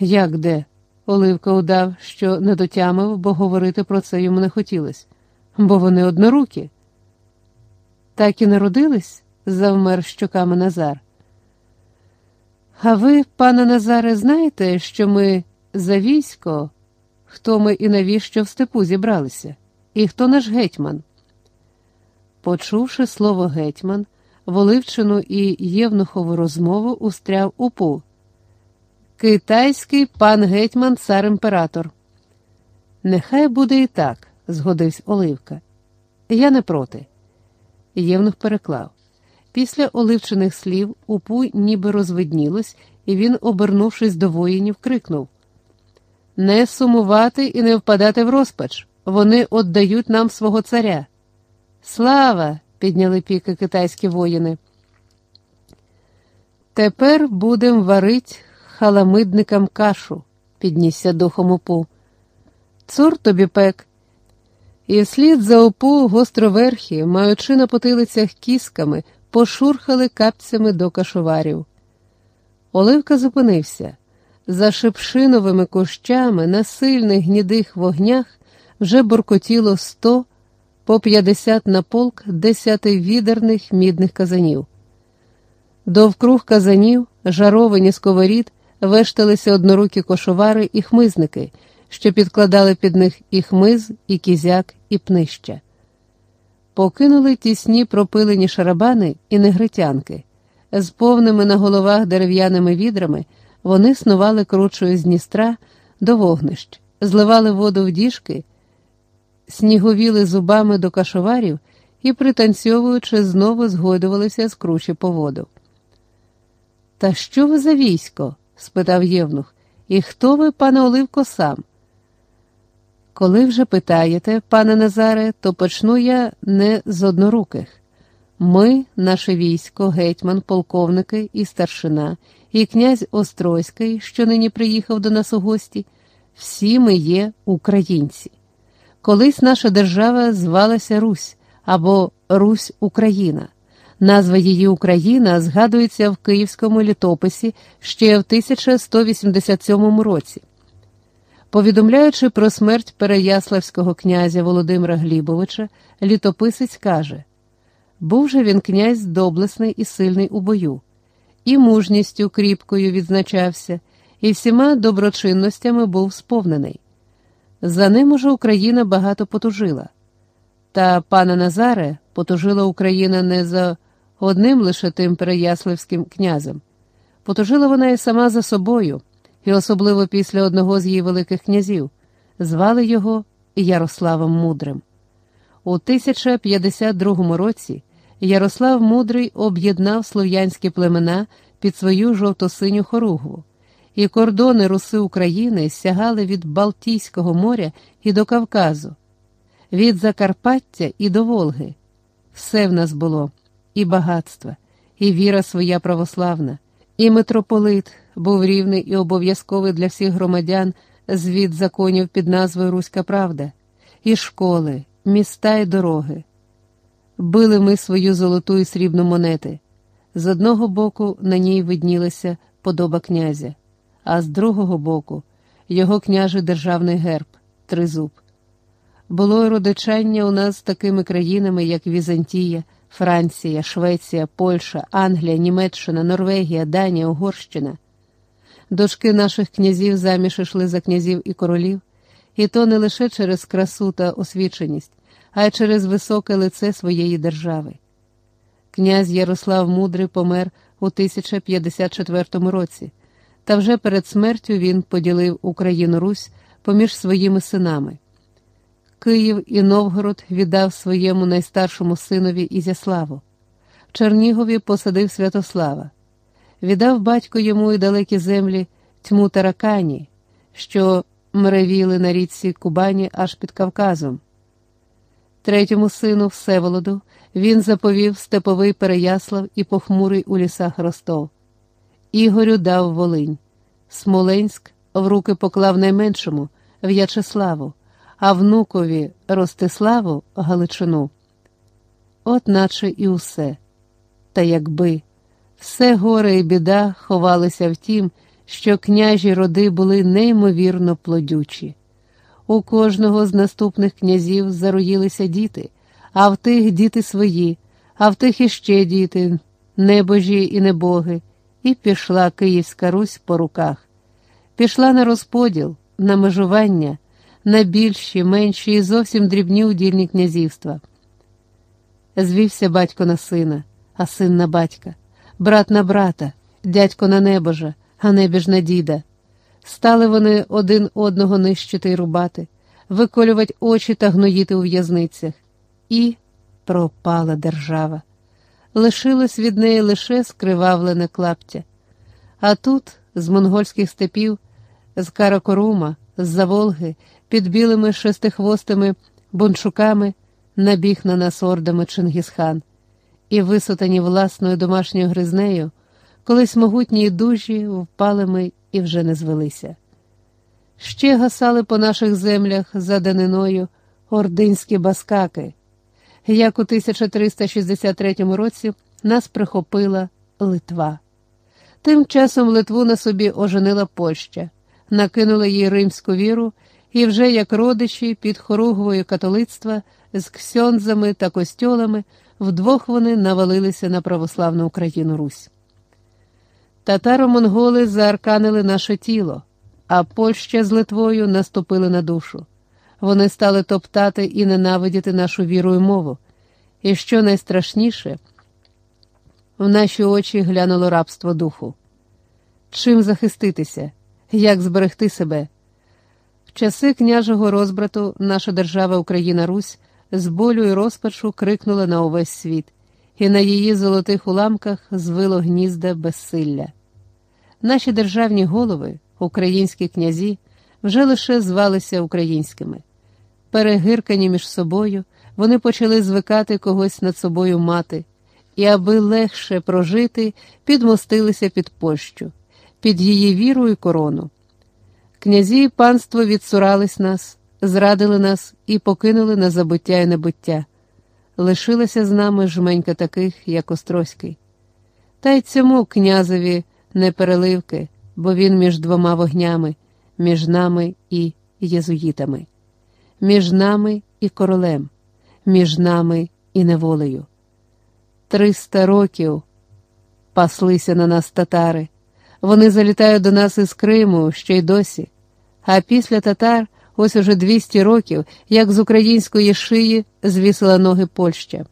Як де? Оливка удав, що не дотямив, бо говорити про це йому не хотілося, бо вони однорукі. Так і народились? завмер щоками Назар. А ви, пане Назаре, знаєте, що ми за військо, хто ми і навіщо в степу зібралися, і хто наш гетьман? Почувши слово гетьман, Воливчину і Євнухову розмову устряв упу. Китайський пан гетьман, цар імператор. Нехай буде і так, згодився Оливка. Я не проти. Євнух переклав. Після оливчених слів упу ніби розвиднілось, і він, обернувшись до воїнів, крикнув: Не сумувати і не впадати в розпач. Вони отдають нам свого царя. Слава! підняли піки китайські воїни. Тепер будем варить халамидникам кашу, піднісся духом упу. Цур тобі пек. І вслід за упу гостроверхі, маючи на потилицях кісками, пошурхали капцями до кашоварів. Оливка зупинився. За шипшиновими кущами на сильних гнідих вогнях вже буркотіло сто по п'ятдесят на полк десятивідерних мідних казанів. Довкруг казанів, жаровані сковорід, вешталися однорукі кошовари і хмизники, що підкладали під них і хмиз, і кізяк, і пнища. Покинули тісні пропилені шарабани і негритянки. З повними на головах дерев'яними відрами вони снували кручою з Дністра до вогнищ, зливали воду в діжки сніговіли зубами до кашоварів і, пританцьовуючи, знову згойдувалися з кручі по воду. Та що ви за військо? Спитав Євнух, і хто ви, пане Оливко, сам? Коли вже питаєте, пане Назаре, то почну я не з одноруких. Ми, наше військо, гетьман, полковники і старшина, і князь Острозький, що нині приїхав до нас у гості, всі ми є українці. Колись наша держава звалася Русь або Русь Україна. Назва її Україна згадується в Київському літописі ще в 1187 році. Повідомляючи про смерть переяславського князя Володимира Глібовича, літописець каже: був же він князь доблесний і сильний у бою, і мужністю кріпкою відзначався, і всіма доброчинностями був сповнений. За ним уже Україна багато потужила. Та, пане Назаре, потужила Україна не за одним лише тим переяславським князем. Потужила вона і сама за собою, і особливо після одного з її великих князів, звали його Ярославом Мудрим. У 1052 році Ярослав Мудрий об'єднав слов'янські племена під свою жовто-синю хоругву і кордони Руси України сягали від Балтійського моря і до Кавказу, від Закарпаття і до Волги. Все в нас було і багатство, і віра своя православна, і митрополит був рівний і обов'язковий для всіх громадян звід законів під назвою Руська Правда, і школи, міста і дороги. Били ми свою золоту і срібну монети. З одного боку на ній виднілася подоба князя а з другого боку його княжий державний герб тризуб. Було й родичання у нас з такими країнами, як Візантія, Франція, Швеція, Польща, Англія, Німеччина, Норвегія, Данія, Угорщина. Дочки наших князів заміж ішли за князів і королів, і то не лише через красу та освіченість, а й через високе лице своєї держави. Князь Ярослав Мудрий помер у 1054 році. Та вже перед смертю він поділив Україну Русь поміж своїми синами. Київ і Новгород віддав своєму найстаршому синові Ізяславу. Чернігові посадив Святослава, віддав батько йому і далекі землі тьму таракані, що мревіли на річці Кубані аж під Кавказом. Третьому сину Всеволоду він заповів степовий Переяслав і похмурий у лісах Ростов. Ігорю дав Волинь. Смоленськ в руки поклав найменшому В'ячеславу, а внукові Ростиславу Галичину. От наче і усе. Та якби все горе і біда ховалися в тім, що княжі роди були неймовірно плодючі. У кожного з наступних князів зароїлися діти, а в тих діти свої, а в тих іще діти, небожі і небоги, і пішла Київська Русь по руках. Пішла на розподіл, на межування, на більші, менші і зовсім дрібні удільні князівства. Звівся батько на сина, а син на батька, брат на брата, дядько на небожа, а небіж на діда. Стали вони один одного нищити й рубати, виколювати очі та гноїти у в'язницях. І пропала держава. Лишилось від неї лише скривавлене клаптя. А тут, з монгольських степів, з Каракорума, з за Волги, під білими шестихвостими бунчуками набіг на нас ордами Чингісхан, і, висотані власною домашньою гризнею, колись могутні й дужі впали ми і вже не звелися. Ще гасали по наших землях за даниною ординські баскаки, як у 1363 році нас прихопила Литва. Тим часом Литву на собі оженила Польща, накинула їй римську віру, і вже як родичі під хоругвою католицтва з ксьонзами та костьолами вдвох вони навалилися на православну Україну Русь. Татаро-монголи заарканили наше тіло, а Польща з Литвою наступили на душу. Вони стали топтати і ненавидіти нашу віру і мову. І що найстрашніше, в наші очі глянуло рабство духу. Чим захиститися, як зберегти себе? В часи княжого розбрату наша держава Україна Русь з болю і розпачу крикнула на увесь світ, і на її золотих уламках звило гнізда безсилля. Наші державні голови, українські князі, вже лише звалися українськими. Перегиркані між собою, вони почали звикати когось над собою мати, і, аби легше прожити, підмостилися під Польщу, під її віру і корону. Князі і панство відсурались нас, зрадили нас і покинули на забуття і небуття. Лишилася з нами жменька таких, як Острозький. Та й цьому князеві не переливки, бо він між двома вогнями, між нами і єзуїтами, між нами і королем, між нами і неволею. Триста років паслися на нас татари. Вони залітають до нас із Криму ще й досі. А після татар ось уже 200 років, як з української шиї звісила ноги Польща.